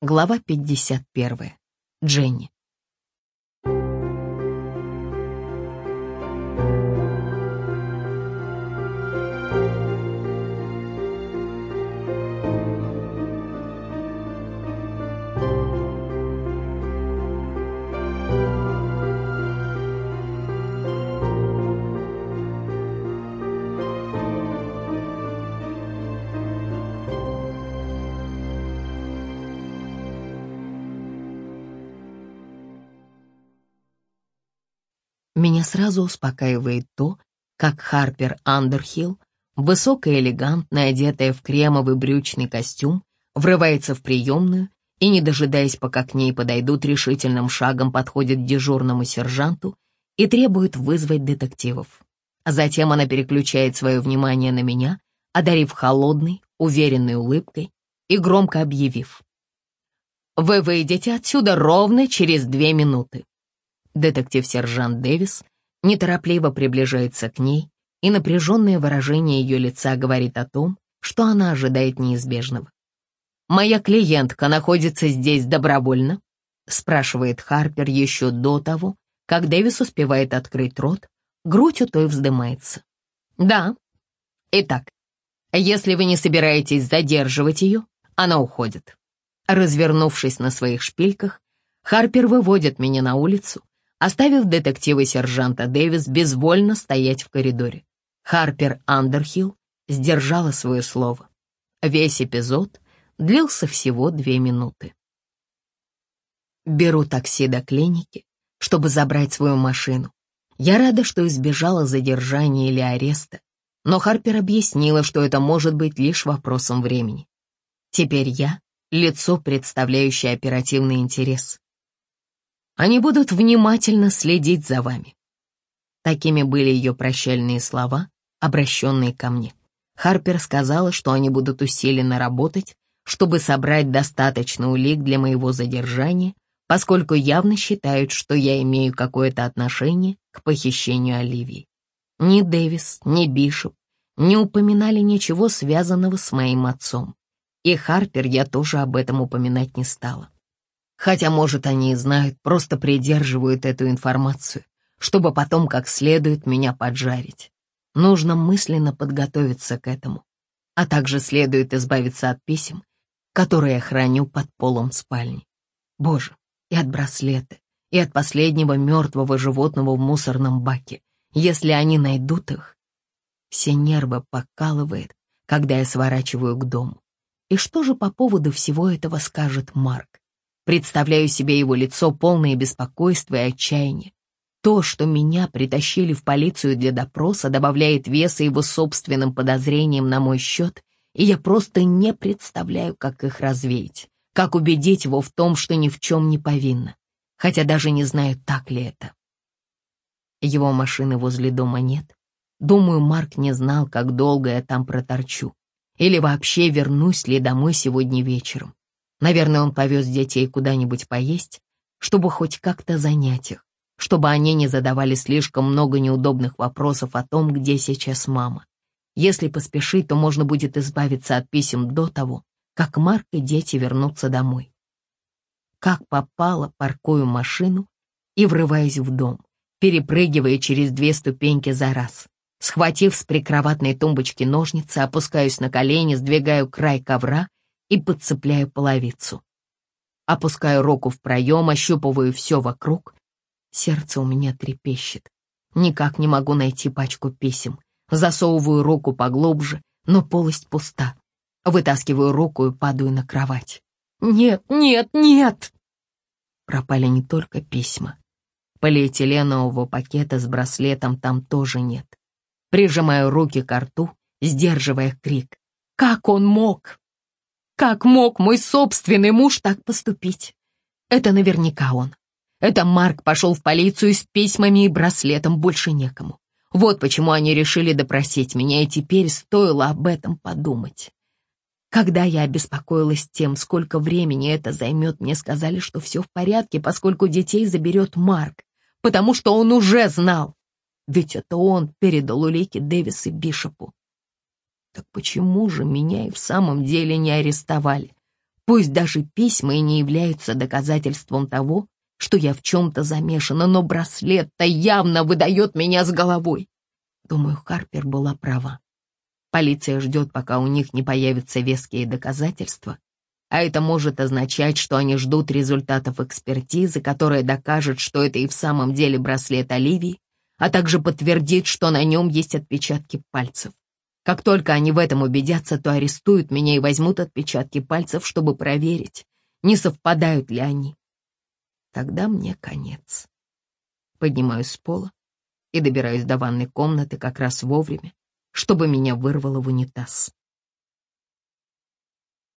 Глава 51. Дженни. Меня сразу успокаивает то, как Харпер Андерхилл, высокая элегантная, одетая в кремовый брючный костюм, врывается в приемную и, не дожидаясь, пока к ней подойдут, решительным шагом подходит к дежурному сержанту и требует вызвать детективов. Затем она переключает свое внимание на меня, одарив холодной, уверенной улыбкой и громко объявив. «Вы выйдете отсюда ровно через две минуты». Детектив-сержант Дэвис неторопливо приближается к ней, и напряженное выражение ее лица говорит о том, что она ожидает неизбежного. «Моя клиентка находится здесь добровольно?» спрашивает Харпер еще до того, как Дэвис успевает открыть рот, грудь у той вздымается. «Да. Итак, если вы не собираетесь задерживать ее, она уходит». Развернувшись на своих шпильках, Харпер выводит меня на улицу, оставив детектива сержанта Дэвис безвольно стоять в коридоре. Харпер Андерхилл сдержала свое слово. Весь эпизод длился всего две минуты. Беру такси до клиники, чтобы забрать свою машину. Я рада, что избежала задержания или ареста, но Харпер объяснила, что это может быть лишь вопросом времени. Теперь я — лицо, представляющее оперативный интерес. Они будут внимательно следить за вами. Такими были ее прощальные слова, обращенные ко мне. Харпер сказала, что они будут усиленно работать, чтобы собрать достаточно улик для моего задержания, поскольку явно считают, что я имею какое-то отношение к похищению Оливии. Ни Дэвис, ни Бишоп не упоминали ничего связанного с моим отцом. И Харпер я тоже об этом упоминать не стала. Хотя, может, они и знают, просто придерживают эту информацию, чтобы потом как следует меня поджарить. Нужно мысленно подготовиться к этому. А также следует избавиться от писем, которые я храню под полом спальни. Боже, и от браслета, и от последнего мертвого животного в мусорном баке. Если они найдут их, все нервы покалывает, когда я сворачиваю к дому. И что же по поводу всего этого скажет Марк? Представляю себе его лицо, полное беспокойства и отчаяния. То, что меня притащили в полицию для допроса, добавляет веса его собственным подозрениям на мой счет, и я просто не представляю, как их развеять, как убедить его в том, что ни в чем не повинна, хотя даже не знаю, так ли это. Его машины возле дома нет. Думаю, Марк не знал, как долго я там проторчу, или вообще вернусь ли домой сегодня вечером. Наверное, он повез детей куда-нибудь поесть, чтобы хоть как-то занять их, чтобы они не задавали слишком много неудобных вопросов о том, где сейчас мама. Если поспешить, то можно будет избавиться от писем до того, как Марк и дети вернутся домой. Как попало, паркую машину и врываюсь в дом, перепрыгивая через две ступеньки за раз. Схватив с прикроватной тумбочки ножницы, опускаюсь на колени, сдвигаю край ковра и подцепляю половицу. Опускаю руку в проем, ощупываю все вокруг. Сердце у меня трепещет. Никак не могу найти пачку писем. Засовываю руку поглубже, но полость пуста. Вытаскиваю руку и падаю на кровать. «Нет, нет, нет!» Пропали не только письма. Полиэтиленового пакета с браслетом там тоже нет. Прижимаю руки к рту, сдерживая крик. «Как он мог?» Как мог мой собственный муж так поступить? Это наверняка он. Это Марк пошел в полицию с письмами и браслетом, больше некому. Вот почему они решили допросить меня, и теперь стоило об этом подумать. Когда я обеспокоилась тем, сколько времени это займет, мне сказали, что все в порядке, поскольку детей заберет Марк, потому что он уже знал. Ведь это он передал улики Дэвис и Бишопу. Так почему же меня и в самом деле не арестовали? Пусть даже письма и не являются доказательством того, что я в чем-то замешана, но браслет-то явно выдает меня с головой. Думаю, Харпер была права. Полиция ждет, пока у них не появятся веские доказательства, а это может означать, что они ждут результатов экспертизы, которая докажет, что это и в самом деле браслет Оливии, а также подтвердит, что на нем есть отпечатки пальцев. Как только они в этом убедятся, то арестуют меня и возьмут отпечатки пальцев, чтобы проверить, не совпадают ли они. Тогда мне конец. Поднимаюсь с пола и добираюсь до ванной комнаты как раз вовремя, чтобы меня вырвало в унитаз.